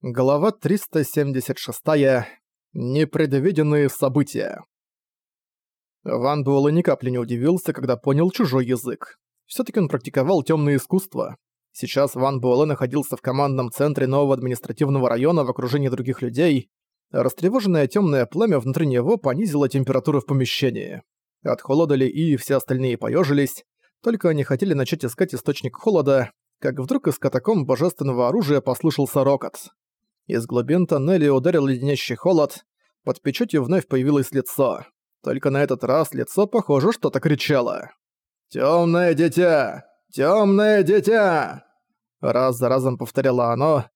Глава 376. Непредвиденные события. Ван Буэлэ ни капли не удивился, когда понял чужой язык. Всё-таки он практиковал тёмное искусство. Сейчас Ван Буэлэ находился в командном центре нового административного района в окружении других людей. Растревоженное тёмное пламя внутри него понизило температуру в помещении. От холода Ли и все остальные поёжились, только они хотели начать искать источник холода, как вдруг из катакомб божественного оружия послышался рокот. Из глубин тоннеля ударил леденящий холод, под печатью вновь появилось лицо. Только на этот раз лицо, похоже, что-то кричало. «Тёмное дитя! Тёмное дитя!» Раз за разом повторяло оно.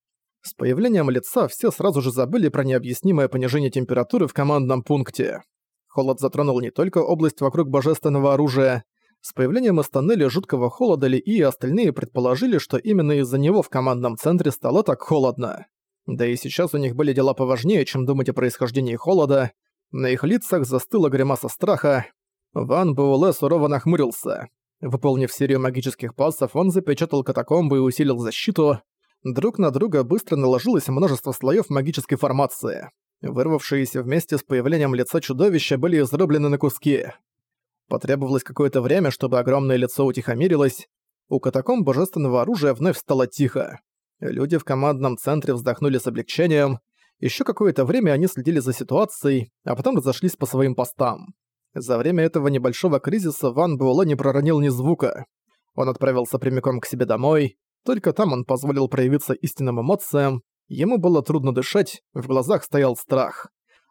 С появлением лица все сразу же забыли про необъяснимое понижение температуры в командном пункте. Холод затронул не только область вокруг божественного оружия. С появлением из тоннеля жуткого холода Ли и остальные предположили, что именно из-за него в командном центре стало так холодно. Да и сейчас у них были дела поважнее, чем думать о происхождении холода. На их лицах застыла гримаса страха. Ван Буэлэ сурово нахмурился. Выполнив серию магических пассов, он запечатал катакомбы и усилил защиту. Друг на друга быстро наложилось множество слоев магической формации. Вырвавшиеся вместе с появлением лица чудовища были изрублены на куски. Потребовалось какое-то время, чтобы огромное лицо утихомирилось. У катакомб божественного оружия вновь стало тихо. Люди в командном центре вздохнули с облегчением. Еще какое-то время они следили за ситуацией, а потом разошлись по своим постам. За время этого небольшого кризиса Ван Буэлэ не проронил ни звука. Он отправился прямиком к себе домой. Только там он позволил проявиться истинным эмоциям. Ему было трудно дышать, в глазах стоял страх.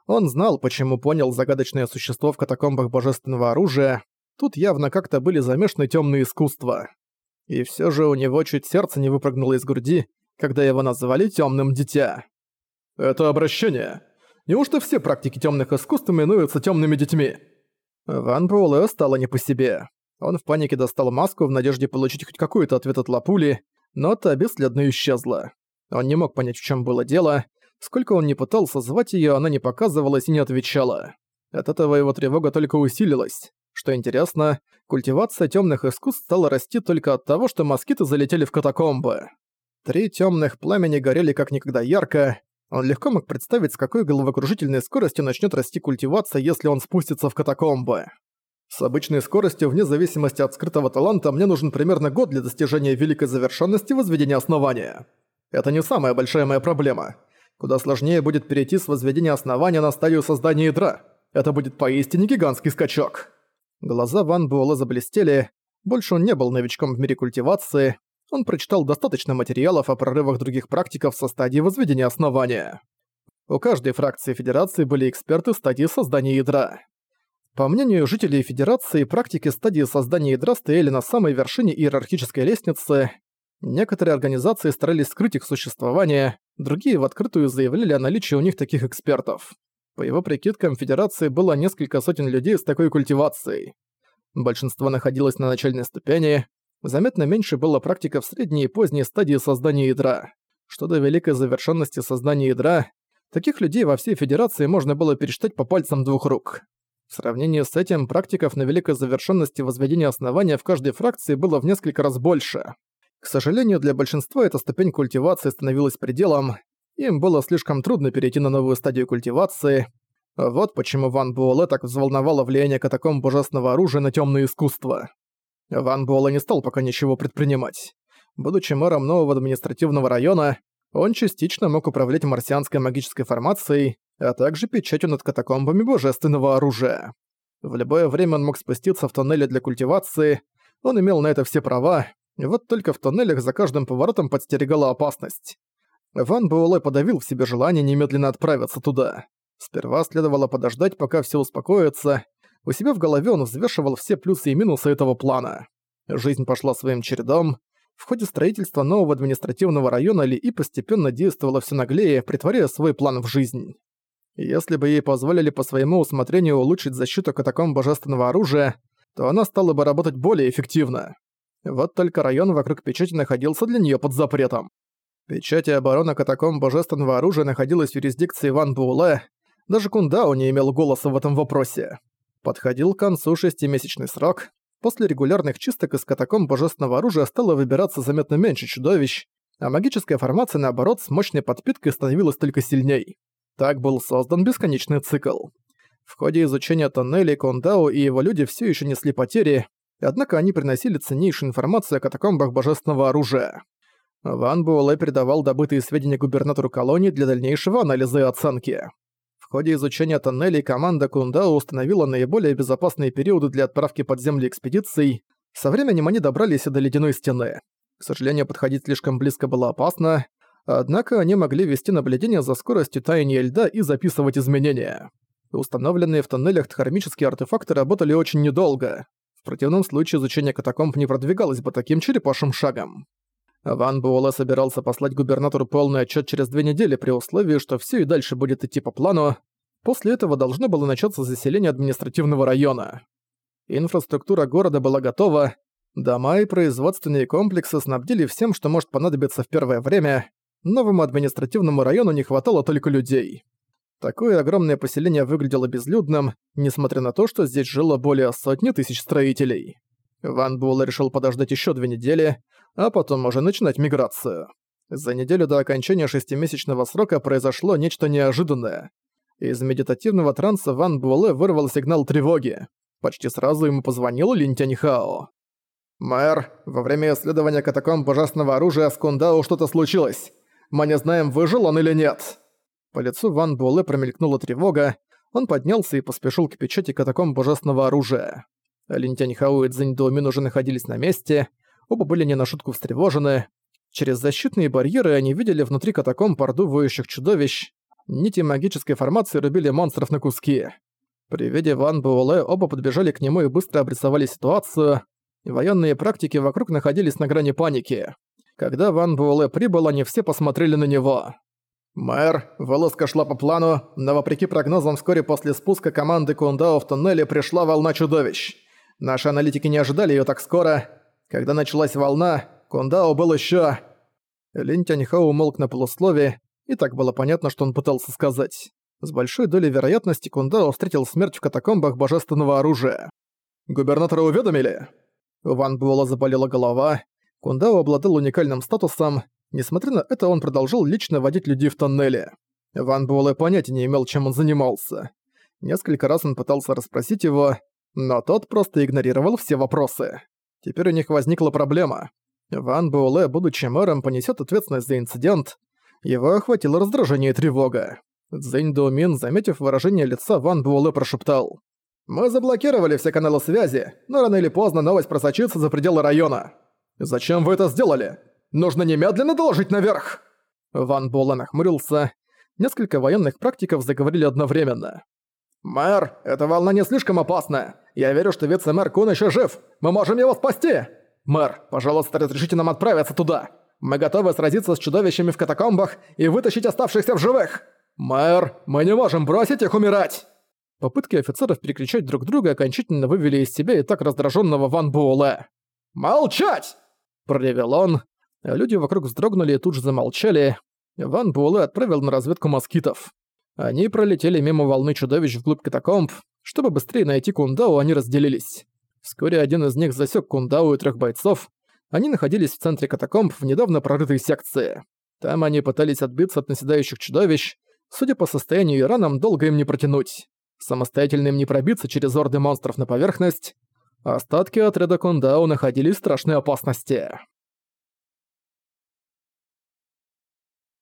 Он знал, почему понял загадочное существо в катакомбах божественного оружия. Тут явно как-то были замешаны темные искусства. И все же у него чуть сердце не выпрыгнуло из груди, когда его назвали темным дитя. Это обращение. Неужто все практики темных искусств именуются темными детьми? Ван Буэлэ стало не по себе. Он в панике достал маску в надежде получить хоть какой-то ответ от Лапули, но та бесследно исчезла. Он не мог понять, в чем было дело. Сколько он не пытался звать ее, она не показывалась и не отвечала. От этого его тревога только усилилась. Что интересно, культивация темных искусств стала расти только от того, что москиты залетели в катакомбы. Три темных пламени горели как никогда ярко. Он легко мог представить, с какой головокружительной скоростью начнет расти культивация, если он спустится в катакомбы. С обычной скоростью, вне зависимости от скрытого таланта, мне нужен примерно год для достижения великой завершенности возведения основания. Это не самая большая моя проблема. Куда сложнее будет перейти с возведения основания на стадию создания ядра. Это будет поистине гигантский скачок. Глаза Ван Буэлла заблестели. Больше он не был новичком в мире культивации, он прочитал достаточно материалов о прорывах других практиков со стадии возведения основания. У каждой фракции Федерации были эксперты стадии создания ядра. По мнению жителей Федерации, практики стадии создания ядра стояли на самой вершине иерархической лестницы. Некоторые организации старались скрыть их существование, другие в открытую заявляли о наличии у них таких экспертов. По его прикидкам, Федерации было несколько сотен людей с такой культивацией. Большинство находилось на начальной ступени, заметно меньше было практика в средней и поздней стадии создания ядра. Что до великой завершенности создания ядра, таких людей во всей Федерации можно было пересчитать по пальцам двух рук. В сравнении с этим, практиков на великой завершенности возведения основания в каждой фракции было в несколько раз больше. К сожалению, для большинства эта ступень культивации становилась пределом, им было слишком трудно перейти на новую стадию культивации. Вот почему Ван Буэлэ так взволновало влияние катакомб божественного оружия на темное искусство. Ван Буэлла не стал пока ничего предпринимать. Будучи мэром нового административного района, он частично мог управлять марсианской магической формацией, а также печатью над катакомбами божественного оружия. В любое время он мог спуститься в тоннели для культивации, он имел на это все права, вот только в тоннелях за каждым поворотом подстерегала опасность. Ван Буэлэ подавил в себе желание немедленно отправиться туда. Сперва следовало подождать, пока все успокоится, у себя в голове он взвешивал все плюсы и минусы этого плана. Жизнь пошла своим чередом. В ходе строительства нового административного района Ли И постепенно действовала все наглее, притворяя свой план в жизнь. Если бы ей позволили по своему усмотрению улучшить защиту катакомб божественного оружия, то она стала бы работать более эффективно. Вот только район вокруг печати находился для нее под запретом. Печать и оборона катакомб божественного оружия находилась в юрисдикции Ван Буэлэ, даже Кундао не имел голоса в этом вопросе. Подходил к концу шестимесячный срок. После регулярных чисток из катакомб божественного оружия стало выбираться заметно меньше чудовищ. а магическая формация, наоборот, с мощной подпиткой становилась только сильней. Так был создан бесконечный цикл. В ходе изучения тоннелей Кондао и его люди все еще несли потери, однако они приносили ценнейшую информацию о катакомбах божественного оружия. Ван Буэлэ передавал добытые сведения губернатору колонии для дальнейшего анализа и оценки. Ходе изучения тоннелей команда Кундао установила наиболее безопасные периоды для отправки подземной экспедиций. Со временем они добрались и до ледяной стены. К сожалению, подходить слишком близко было опасно, однако они могли вести наблюдение за скоростью таяния льда и записывать изменения. Установленные в тоннелях хромические артефакты работали очень недолго. В противном случае изучение катакомб не продвигалось бы таким черепашим шагом. Ван Буэлэ собирался послать губернатору полный отчет через две недели при условии, что все и дальше будет идти по плану. После этого должно было начаться заселение административного района. Инфраструктура города была готова, дома и производственные комплексы снабдили всем, что может понадобиться в первое время, новому административному району не хватало только людей. Такое огромное поселение выглядело безлюдным, несмотря на то, что здесь жило более сотни тысяч строителей. Ван Буэлэ решил подождать еще две недели, а потом уже начинать миграцию. За неделю до окончания шестимесячного срока произошло нечто неожиданное. Из медитативного транса Ван Буэлэ вырвал сигнал тревоги. Почти сразу ему позвонил Лин Тяньхао. «Мэр, во время исследования катакомб божественного оружия с Кундау что-то случилось. Мы не знаем, выжил он или нет». По лицу Ван Буэлэ промелькнула тревога, он поднялся и поспешил к печати катакомб божественного оружия. Лин Тяньхао и Цзинь Доумин уже находились на месте, Оба были не на шутку встревожены. Через защитные барьеры они видели внутри катакомб ордувающих чудовищ. Нити магической формации рубили монстров на куски. При виде Ван Буэлэ оба подбежали к нему и быстро обрисовали ситуацию. Военные практики вокруг находились на грани паники. Когда Ван Буэлэ прибыл, они все посмотрели на него. «Мэр, вылазка шла по плану, но вопреки прогнозам вскоре после спуска команды Кундао в туннеле пришла волна чудовищ. Наши аналитики не ожидали её так скоро, когда началась волна, Кундао был ещё... Лин Тяньхао умолк на полуслове, и так было понятно, что он пытался сказать. С большой долей вероятности Кундао встретил смерть в катакомбах божественного оружия. «Губернатора уведомили?» Ван Буэлла заболела голова. Кундао обладал уникальным статусом. Несмотря на это, он продолжил лично водить людей в тоннеле. Ван Буэлэ понятия не имел, чем он занимался. Несколько раз он пытался расспросить его, но тот просто игнорировал все вопросы. Теперь у них возникла проблема. Ван Буэлэ, будучи мэром, понесет ответственность за инцидент. Его охватило раздражение и тревога. Цзэнь Доумин, заметив выражение лица, Ван Буэлэ прошептал. «Мы заблокировали все каналы связи, но рано или поздно новость просочится за пределы района. Зачем вы это сделали? Нужно немедленно доложить наверх!» Ван Буэлэ нахмурился. Несколько военных практиков заговорили одновременно. «Мэр, эта волна не слишком опасна. Я верю, что вице-мэр Кун еще жив. Мы можем его спасти! Мэр, пожалуйста, разрешите нам отправиться туда. Мы готовы сразиться с чудовищами в катакомбах и вытащить оставшихся в живых. Мэр, мы не можем бросить их умирать!» Попытки офицеров перекричать друг друга окончательно вывели из себя и так раздраженного Ван Буэлэ. «Молчать!» – проревел он. Люди вокруг вздрогнули и тут же замолчали. Ван Буэлэ отправил на разведку москитов. Они пролетели мимо волны чудовищ вглубь катакомб. Чтобы быстрее найти Кундао, они разделились. Вскоре один из них засек Кундао и трех бойцов. Они находились в центре катакомб в недавно прорытой секции. Там они пытались отбиться от наседающих чудовищ. Судя по состоянию и ранам, долго им не протянуть. Самостоятельно им не пробиться через орды монстров на поверхность. Остатки отряда Кундао находились в страшной опасности.